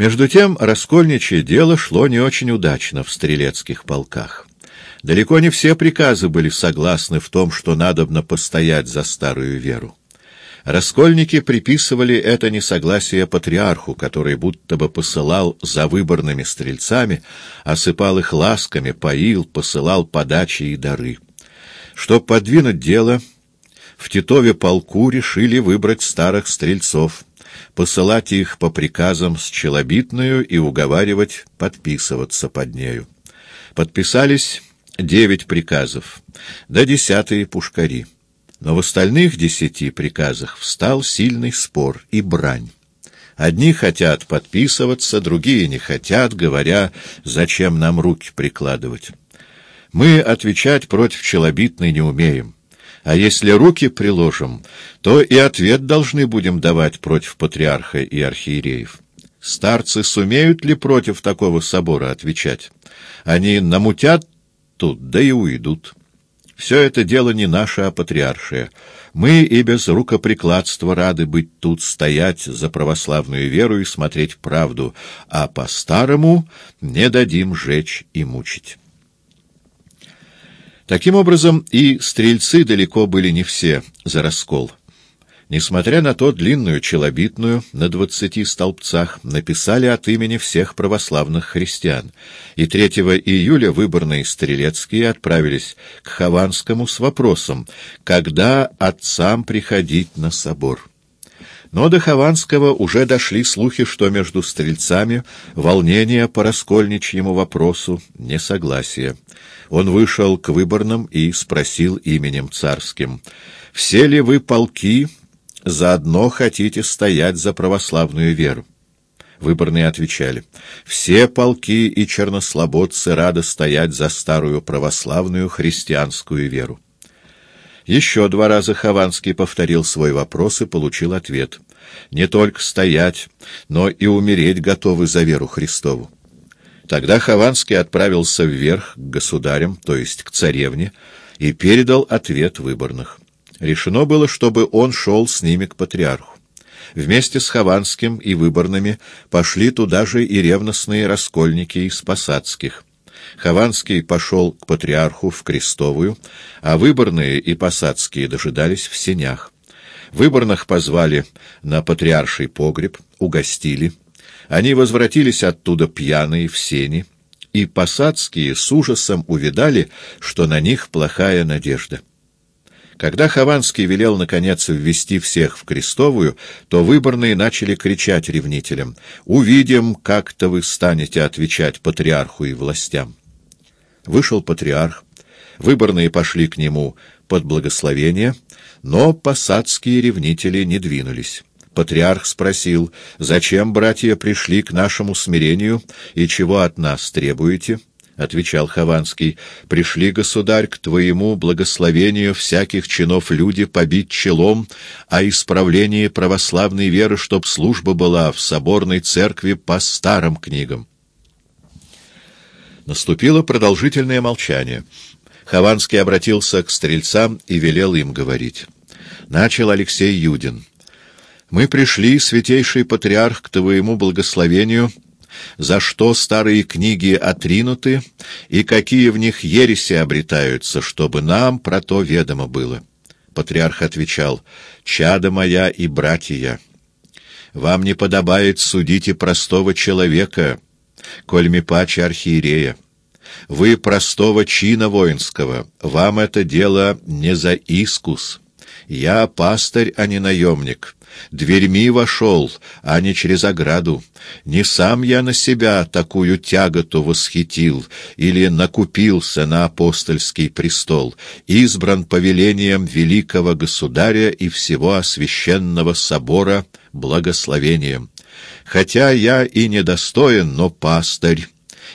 Между тем, раскольничье дело шло не очень удачно в стрелецких полках. Далеко не все приказы были согласны в том, что надобно постоять за старую веру. Раскольники приписывали это несогласие патриарху, который будто бы посылал за выборными стрельцами, осыпал их ласками, поил, посылал подачи и дары. Чтоб подвинуть дело, в Титове полку решили выбрать старых стрельцов, посылать их по приказам с челобитную и уговаривать подписываться под нею. Подписались девять приказов, да десятые пушкари. Но в остальных десяти приказах встал сильный спор и брань. Одни хотят подписываться, другие не хотят, говоря, зачем нам руки прикладывать. Мы отвечать против челобитной не умеем. А если руки приложим, то и ответ должны будем давать против патриарха и архиереев. Старцы сумеют ли против такого собора отвечать? Они намутят тут, да и уйдут. Все это дело не наше, а патриаршее. Мы и без рукоприкладства рады быть тут, стоять за православную веру и смотреть правду, а по-старому не дадим жечь и мучить. Таким образом, и стрельцы далеко были не все за раскол. Несмотря на то, длинную челобитную на двадцати столбцах написали от имени всех православных христиан, и 3 июля выборные стрелецкие отправились к Хованскому с вопросом, когда отцам приходить на собор. Но до Хованского уже дошли слухи, что между стрельцами волнение по раскольничьему вопросу, несогласие. Он вышел к выборным и спросил именем царским, «Все ли вы полки заодно хотите стоять за православную веру. Выборные отвечали, все полки и чернослободцы рады стоять за старую православную христианскую веру. Еще два раза Хованский повторил свой вопрос и получил ответ. Не только стоять, но и умереть готовы за веру Христову. Тогда Хованский отправился вверх к государям, то есть к царевне, и передал ответ выборных. Решено было, чтобы он шел с ними к патриарху. Вместе с Хованским и Выборными пошли туда же и ревностные раскольники из Посадских. Хованский пошел к патриарху в Крестовую, а Выборные и Посадские дожидались в сенях. Выборных позвали на патриарший погреб, угостили. Они возвратились оттуда пьяные в сени, и Посадские с ужасом увидали, что на них плохая надежда. Когда Хованский велел, наконец, ввести всех в крестовую, то выборные начали кричать ревнителям «Увидим, как-то вы станете отвечать патриарху и властям». Вышел патриарх, выборные пошли к нему под благословение, но посадские ревнители не двинулись. Патриарх спросил, «Зачем, братья, пришли к нашему смирению и чего от нас требуете?» — отвечал Хованский, — «пришли, государь, к твоему благословению всяких чинов люди побить челом о исправлении православной веры, чтоб служба была в соборной церкви по старым книгам». Наступило продолжительное молчание. Хованский обратился к стрельцам и велел им говорить. Начал Алексей Юдин. «Мы пришли, святейший патриарх, к твоему благословению» за что старые книги отринуты и какие в них ереси обретаются, чтобы нам про то ведомо было. Патриарх отвечал, «Чада моя и братья, вам не подобает судить и простого человека, коль ми паче архиерея. Вы простого чина воинского, вам это дело не за искус. Я пастырь, а не наемник». Дверьми вошел, а не через ограду. Не сам я на себя такую тяготу восхитил или накупился на апостольский престол, избран повелением великого государя и всего освященного собора благословением. Хотя я и недостоин, но пастырь,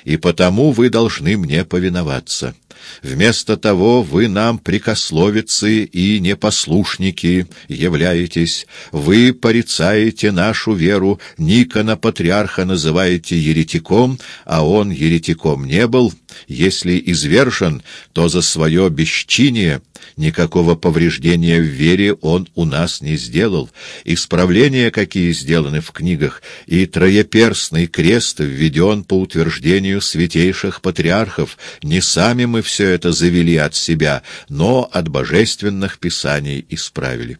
и потому вы должны мне повиноваться. Вместо того вы нам прикословицы и непослушники являетесь. Вы порицаете нашу веру, Никона патриарха называете еретиком, а он еретиком не был. Если извержен, то за свое бесчиние никакого повреждения в вере он у нас не сделал. Исправления, какие сделаны в книгах, и троеперстный крест введен по утверждению святейших патриархов. Не сами мы все это завели от себя, но от божественных писаний исправили.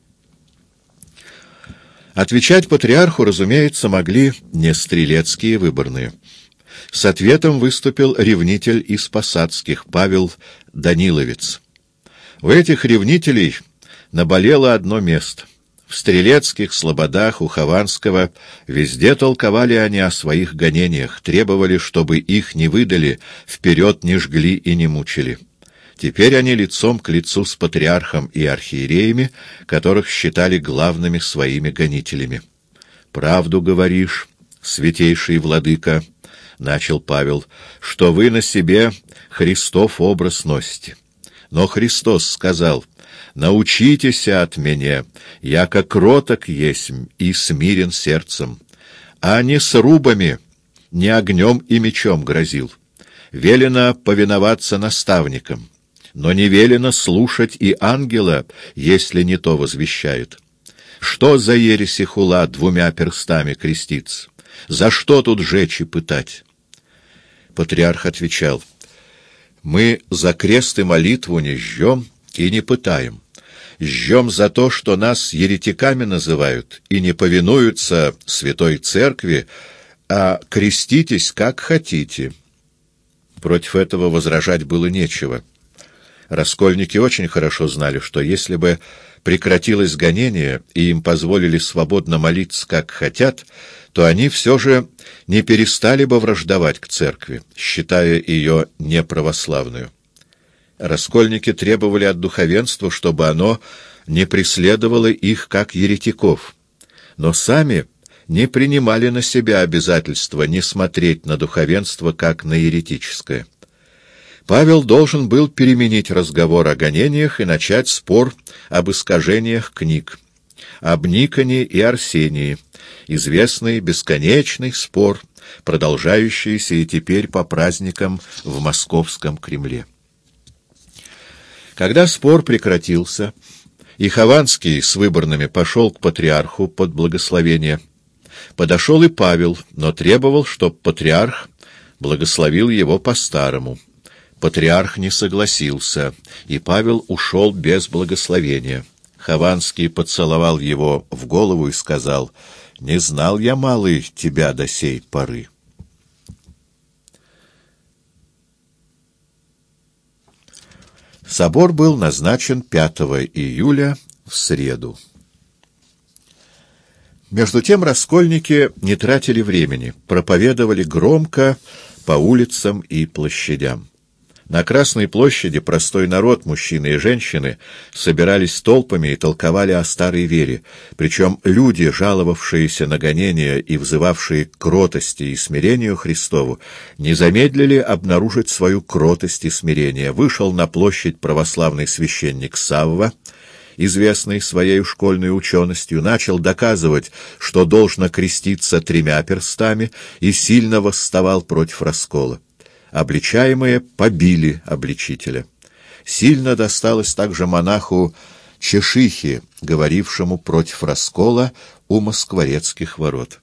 Отвечать патриарху, разумеется, могли не стрелецкие выборные. С ответом выступил ревнитель из посадских Павел Даниловец. У этих ревнителей наболело одно место. В стрелецких слободах у Хованского везде толковали они о своих гонениях, требовали, чтобы их не выдали, вперед не жгли и не мучили. Теперь они лицом к лицу с патриархом и архиереями, которых считали главными своими гонителями. «Правду говоришь, святейший владыка», — начал Павел, — что вы на себе Христов образ носите. Но Христос сказал, «Научитесь от меня, яко кроток есть и смирен сердцем, а не с рубами, не огнем и мечом грозил. Велено повиноваться наставникам, но не велено слушать и ангела, если не то возвещают. Что за ереси хула двумя перстами креститься? За что тут жечь и пытать?» Патриарх отвечал, «Мы за крест и молитву не жжем и не пытаем. Жжем за то, что нас еретиками называют и не повинуются Святой Церкви, а креститесь, как хотите». Против этого возражать было нечего. Раскольники очень хорошо знали, что если бы прекратилось гонение и им позволили свободно молиться, как хотят, то они все же не перестали бы враждовать к церкви, считая ее неправославную. Раскольники требовали от духовенства, чтобы оно не преследовало их как еретиков, но сами не принимали на себя обязательства не смотреть на духовенство как на еретическое. Павел должен был переменить разговор о гонениях и начать спор об искажениях книг, об Никоне и Арсении, известный бесконечный спор, продолжающийся и теперь по праздникам в московском Кремле. Когда спор прекратился, и Хованский с выборными пошел к патриарху под благословение, подошел и Павел, но требовал, чтобы патриарх благословил его по-старому. Патриарх не согласился, и Павел ушел без благословения. Хованский поцеловал его в голову и сказал, «Не знал я, малый, тебя до сей поры». Собор был назначен 5 июля в среду. Между тем раскольники не тратили времени, проповедовали громко по улицам и площадям. На Красной площади простой народ, мужчины и женщины, собирались толпами и толковали о старой вере, причем люди, жаловавшиеся на гонения и взывавшие к кротости и смирению Христову, не замедлили обнаружить свою кротость и смирение. Вышел на площадь православный священник Савва, известный своей школьной ученостью, начал доказывать, что должно креститься тремя перстами, и сильно восставал против раскола обличаемые побили обличителя. Сильно досталось также монаху Чешихи, говорившему против раскола у москворецких ворот.